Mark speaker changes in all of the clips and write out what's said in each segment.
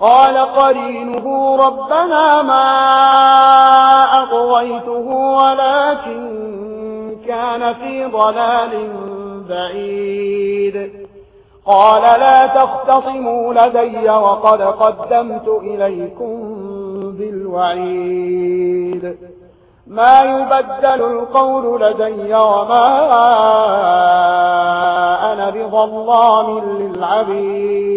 Speaker 1: قال قرينه ربنا ما أغويته ولكن كان في ضلال بعيد. قال لا تختصموا لدي وقد قدمت إليكم بالوعيد. ما يبدل القول لدي وما أنا بظلام للعبيد.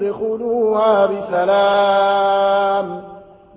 Speaker 1: ادخلوها بسلام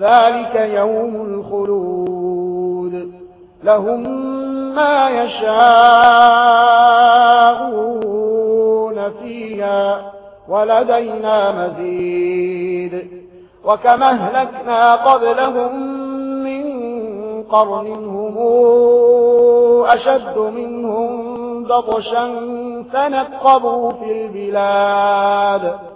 Speaker 1: ذلك يوم الخلود. لهم ما يشاءون فيها ولدينا مزيد. وكما أهلكنا قبلهم من قرن هم أشد منهم بطشا فنقبوا في البلاد.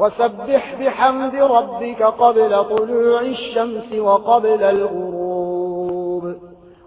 Speaker 1: وسبح بحمد ربك قبل طلوع الشمس وقبل الغروب.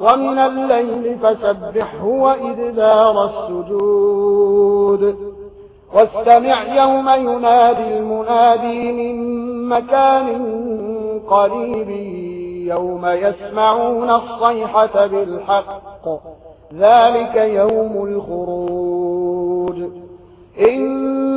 Speaker 1: ومن الليل فسبحه وإدبار السجود. واستمع يوم ينادي المنادي من مكان قريب يوم يسمعون الصيحة بالحق. ذلك يوم الخروج. إن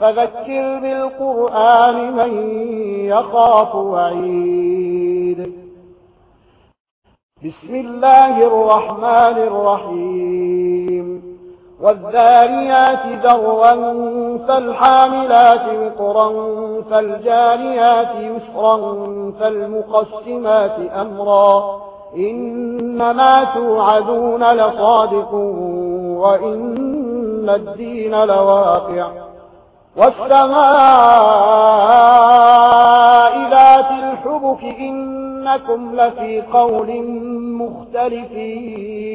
Speaker 1: فذكر بالقرآن من يخاف وعيد. بسم الله الرحمن الرحيم. والذاريات ذروا فالحاملات وقرا فالجاريات يسرا فالمقسمات أمرا. إنما توعدون لصادق وإن الدين لواقع. والسماء ذات الحبك إنكم لفي قول مختلف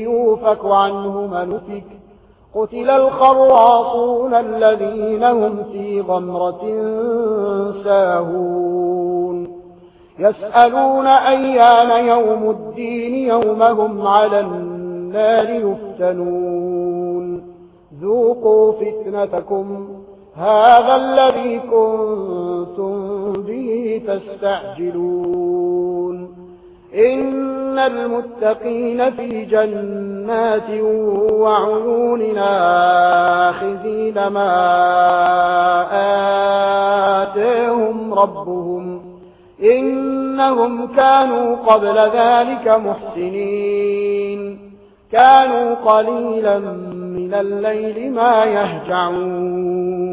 Speaker 1: يوفك عنه منفك قتل الخراصون الذين هم في غمرة ساهون. يسألون أيان يوم الدين يومهم على النار يفتنون. ذوقوا فتنتكم. هذا الذي كنتم به تستعجلون. إن المتقين في جنات وعيون ناخذين ما آتيهم ربهم. إنهم كانوا قبل ذلك محسنين. كانوا قليلا من الليل ما يهجعون.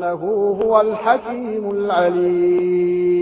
Speaker 1: إنه هو الحكيم العليم.